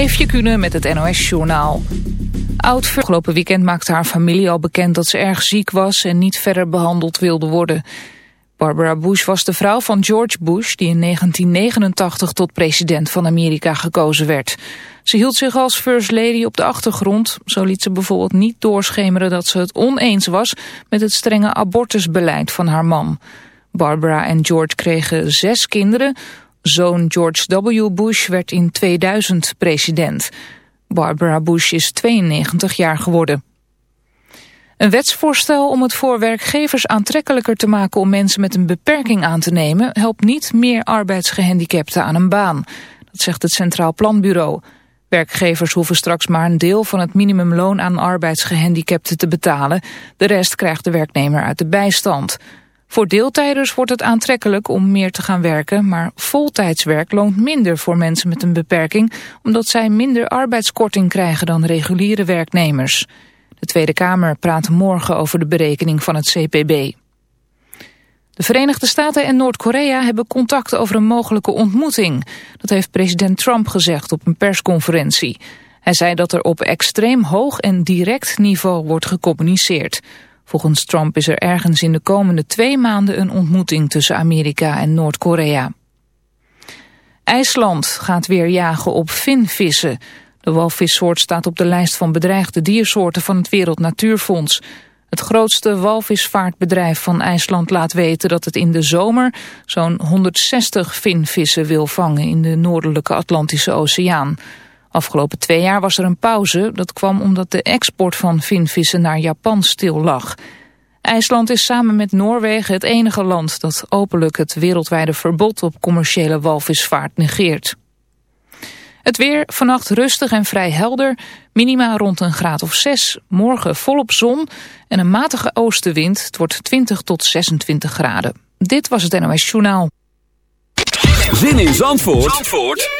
Eefje Kunnen met het NOS-journaal. Oud afgelopen weekend maakte haar familie al bekend dat ze erg ziek was... en niet verder behandeld wilde worden. Barbara Bush was de vrouw van George Bush... die in 1989 tot president van Amerika gekozen werd. Ze hield zich als first lady op de achtergrond. Zo liet ze bijvoorbeeld niet doorschemeren dat ze het oneens was... met het strenge abortusbeleid van haar man. Barbara en George kregen zes kinderen... Zoon George W. Bush werd in 2000 president. Barbara Bush is 92 jaar geworden. Een wetsvoorstel om het voor werkgevers aantrekkelijker te maken om mensen met een beperking aan te nemen helpt niet meer arbeidsgehandicapten aan een baan. Dat zegt het Centraal Planbureau. Werkgevers hoeven straks maar een deel van het minimumloon aan arbeidsgehandicapten te betalen. De rest krijgt de werknemer uit de bijstand. Voor deeltijders wordt het aantrekkelijk om meer te gaan werken, maar voltijdswerk loont minder voor mensen met een beperking, omdat zij minder arbeidskorting krijgen dan reguliere werknemers. De Tweede Kamer praat morgen over de berekening van het CPB. De Verenigde Staten en Noord-Korea hebben contact over een mogelijke ontmoeting. Dat heeft president Trump gezegd op een persconferentie. Hij zei dat er op extreem hoog en direct niveau wordt gecommuniceerd. Volgens Trump is er ergens in de komende twee maanden een ontmoeting tussen Amerika en Noord-Korea. IJsland gaat weer jagen op vinvissen. De walvissoort staat op de lijst van bedreigde diersoorten van het Wereld Natuurfonds. Het grootste walvisvaartbedrijf van IJsland laat weten dat het in de zomer zo'n 160 vinvissen wil vangen in de noordelijke Atlantische Oceaan. Afgelopen twee jaar was er een pauze. Dat kwam omdat de export van vinvissen naar Japan stil lag. IJsland is samen met Noorwegen het enige land dat openlijk het wereldwijde verbod op commerciële walvisvaart negeert. Het weer, vannacht rustig en vrij helder, minima rond een graad of 6, morgen volop zon en een matige oostenwind. Het wordt 20 tot 26 graden. Dit was het NOS Journaal. Zin in Zandvoort, Zandvoort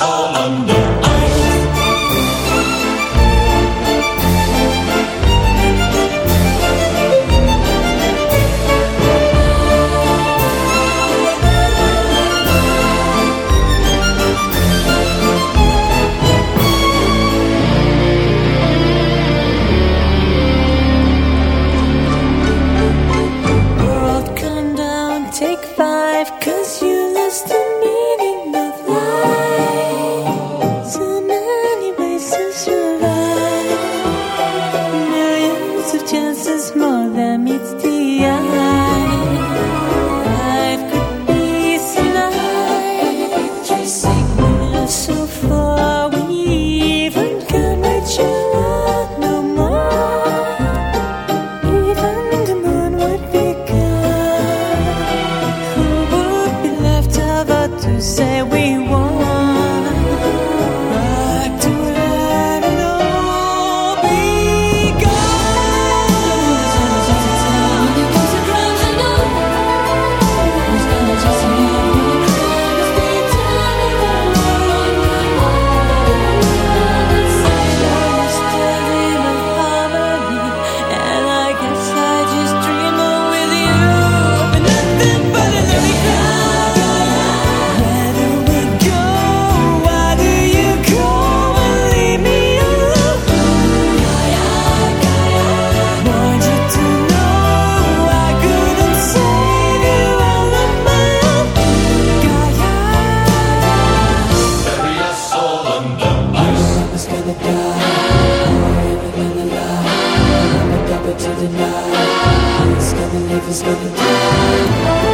all under. It's gonna live, it's gonna die.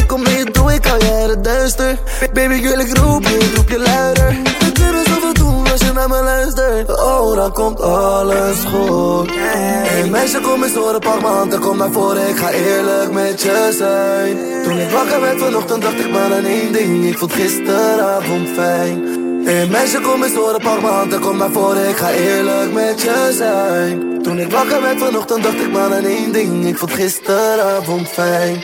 Baby, ik wil ik roep je, roep je luider. We kunnen zoveel doen als je naar me luistert. Oh, dan komt alles goed. Hey meisje, kom eens horen, pak m'n handen, kom naar voren. Ik ga eerlijk met je zijn. Toen ik wakker werd vanochtend, dacht ik maar aan één ding. Ik vond gisteravond fijn. Hey meisje, kom eens horen, pak m'n handen, kom naar voren. Ik ga eerlijk met je zijn. Toen ik wakker werd vanochtend, dacht ik maar aan één ding. Ik vond gisteravond fijn.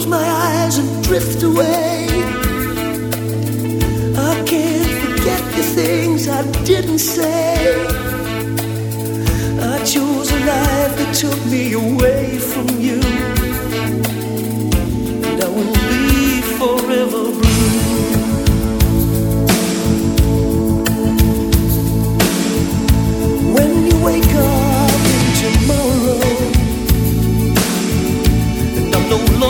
close my eyes and drift away. I can't forget the things I didn't say. I chose a life that took me away from you. And I will be forever blue. When you wake up in tomorrow and I'm no longer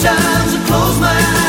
Sometimes I close my eyes.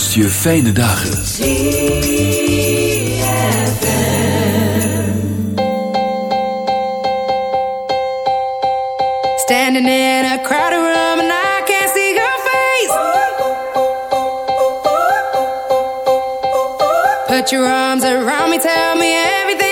Wenst je fijne dagen. Standing in a crowded room and I can't see your face. Put your arms around me, tell me everything's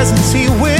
presence he will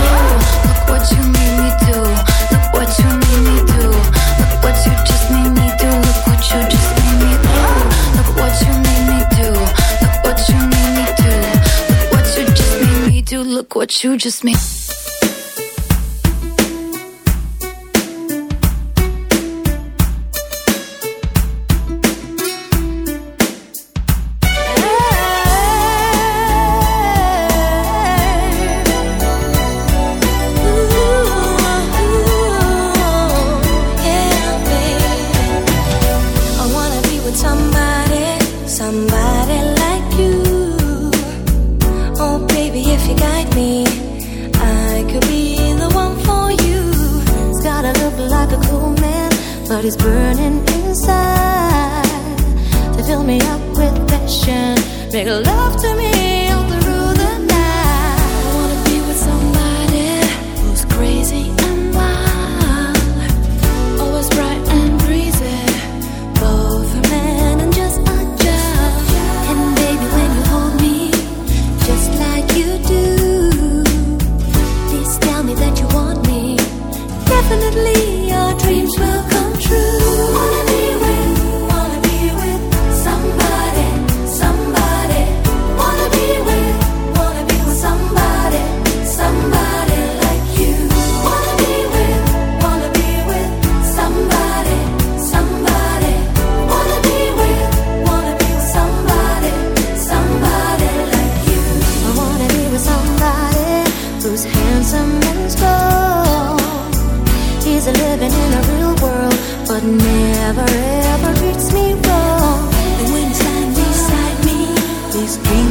you just made. but never ever treats me wrong. And when you stand beside me, these dreams.